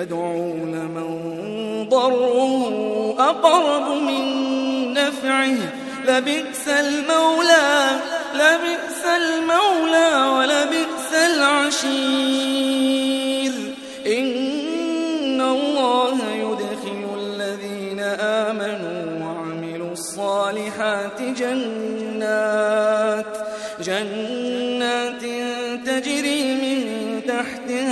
البعيد يدعو لمن ضره أقرب من نفعه. لبئس المولى لبئس المولى ولبئس العشير.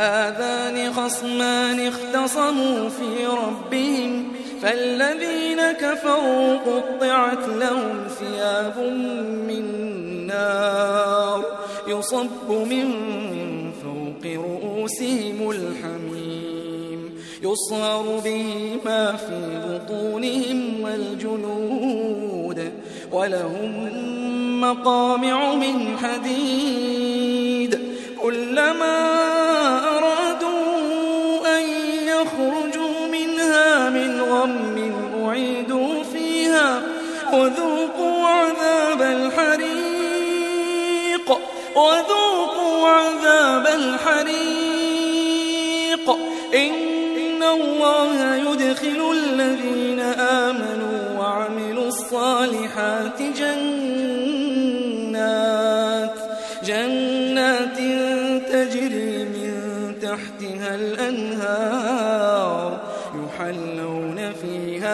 هذان خصمان اختصموا في ربهم فالذين كفروا قطعت لهم ثياب من نار يصب من فوق رؤوسهم الحميم يصهر به ما في بطونهم والجلود ولهم مقامع من حديد كلما أعيدوا فيها وذوقوا عذاب الحريق وذوقوا عذاب الحريق إن الله يدخل الذين آمنوا وعملوا الصالحات جنات جنات تجري من تحتها الأنهار يحلون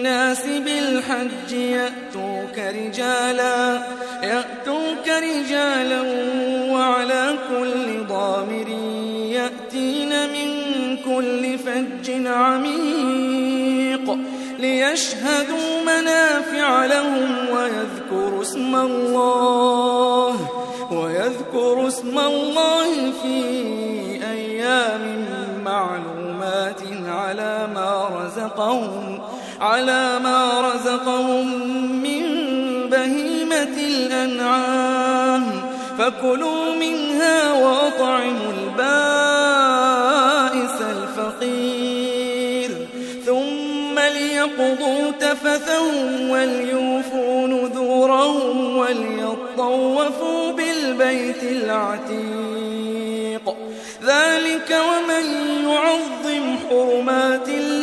الناس بالحج يأتوك رجالا يأتوك رجالا وعلى كل ضامر يأتين من كل فج عميق ليشهدوا منافع لهم ويذكروا اسم الله ويذكروا اسم الله في أيام معلومات على ما رزقهم على ما رزقهم من بهيمة الأنعام. فكلوا منها وأطعموا البائس الفقير. ثم ليقضوا تفثهم وليوفوا نذورهم وليطوفوا بالبيت العتيق. ذلك ومن يعظم حرمات الله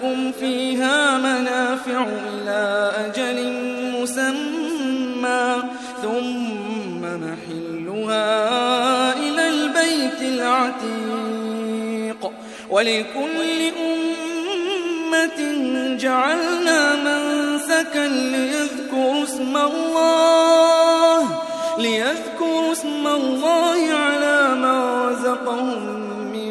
لكم فيها منافع إلى أجل مسمى ثم محلها إلى البيت العتيق. ولكل أمة جعلنا منسكا ليذكروا اسم الله ليذكروا اسم الله على ما رزقهم من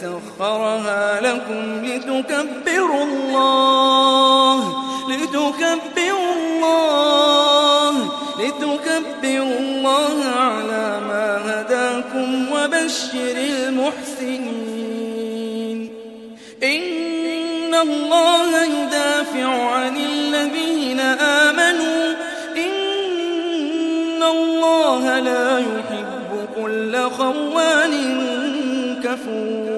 سخرها لكم لتكبروا الله لتكبروا الله لتكبروا الله على ما هداكم وبشر المحسنين. إن الله يدافع عن الذين آمنوا إن الله لا يحب كل خوان كفور.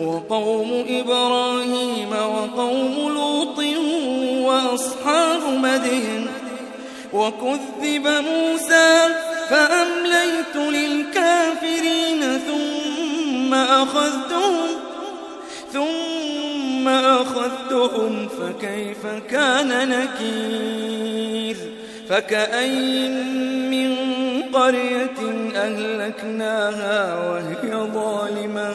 وقوم إبراهيم وقوم لوط وأصحاب مدين وكذب موسى فأمليت للكافرين ثم أخذتهم ثم أخذتهم فكيف كان نكير فكأين من قرية أهلكناها وهي ظالمة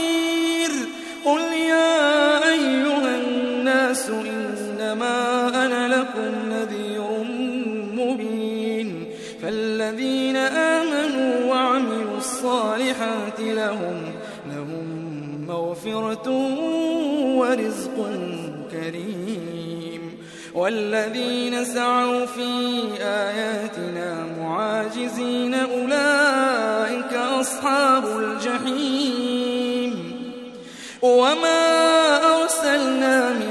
إنما أنا لكم نذير مبين. فالذين آمنوا وعملوا الصالحات لهم لهم مغفرة ورزق كريم. والذين سعوا في آياتنا معاجزين أولئك أصحاب الجحيم. وما أرسلنا من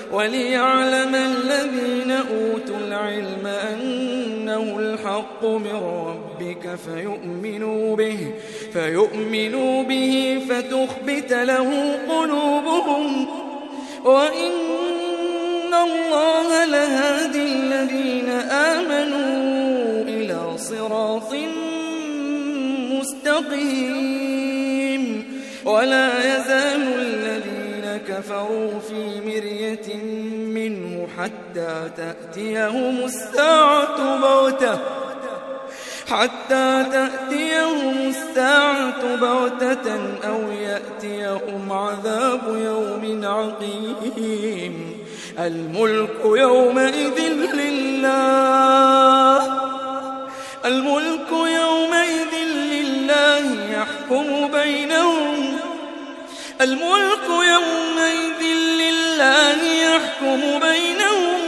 وليعلم الذين أوتوا العلم أنه الحق من ربك فيؤمنوا به فيؤمنوا به فتخبت له قلوبهم. وإن الله لهادي الذين آمنوا إلى صراط مستقيم. ولا يزال كفروا في مرية منه حتى تأتيهم الساعة بغتة حتى تأتيهم الساعة بغتة أو يأتيهم عذاب يوم عقيم. الملك يومئذ لله الملك يومئذ لله يحكم بينهم الملك يومئذ لله يحكم بينهم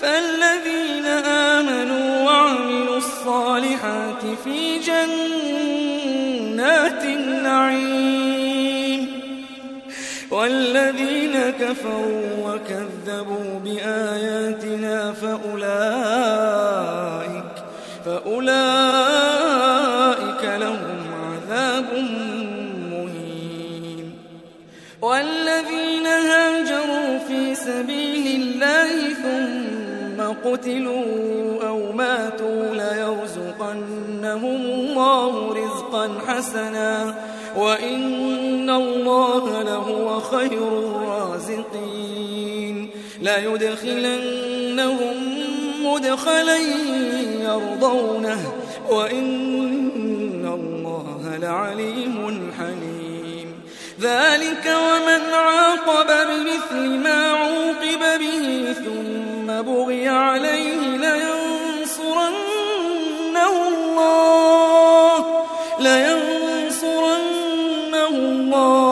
فالذين آمنوا وعملوا الصالحات في جنات النعيم والذين كفروا وكذبوا بآياتنا فأولئك فأولئك قتلوا أو ماتوا ليرزقنهم الله رزقا حسنا وإن الله لهو خير الرازقين ليدخلنهم مدخلا يرضونه وإن الله لعليم حليم. ذلك ومن عاقب بمثل ما عوقب به ثم بغي عليه لينصرنه الله لينصرنه الله.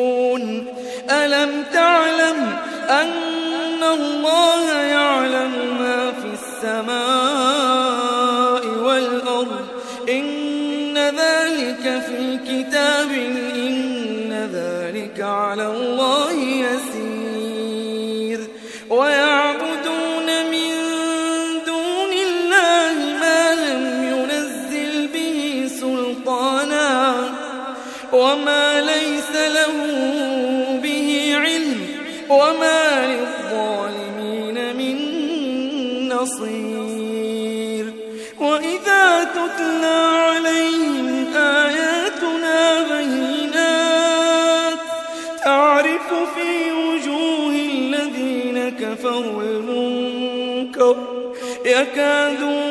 السماء والأرض إن ذلك في كتاب إن ذلك على الله يسير. ويعبدون من دون الله ما لم ينزل به سلطانا وما ليس له به علم وما للظالمين نصير وإذا تتلى عليهم آياتنا بينات تعرف في وجوه الذين كفروا المنكر يكادون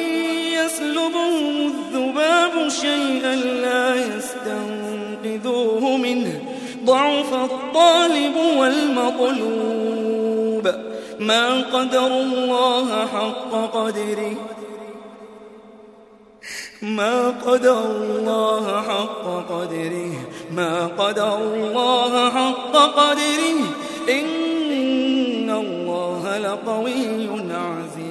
شيئا لا يستنقذوه منه. ضعف الطالب والمطلوب. ما قدر الله حق قدره. ما قدر الله حق قدره. ما قدر الله حق قدره. إن الله لقوي عزيز.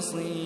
بصير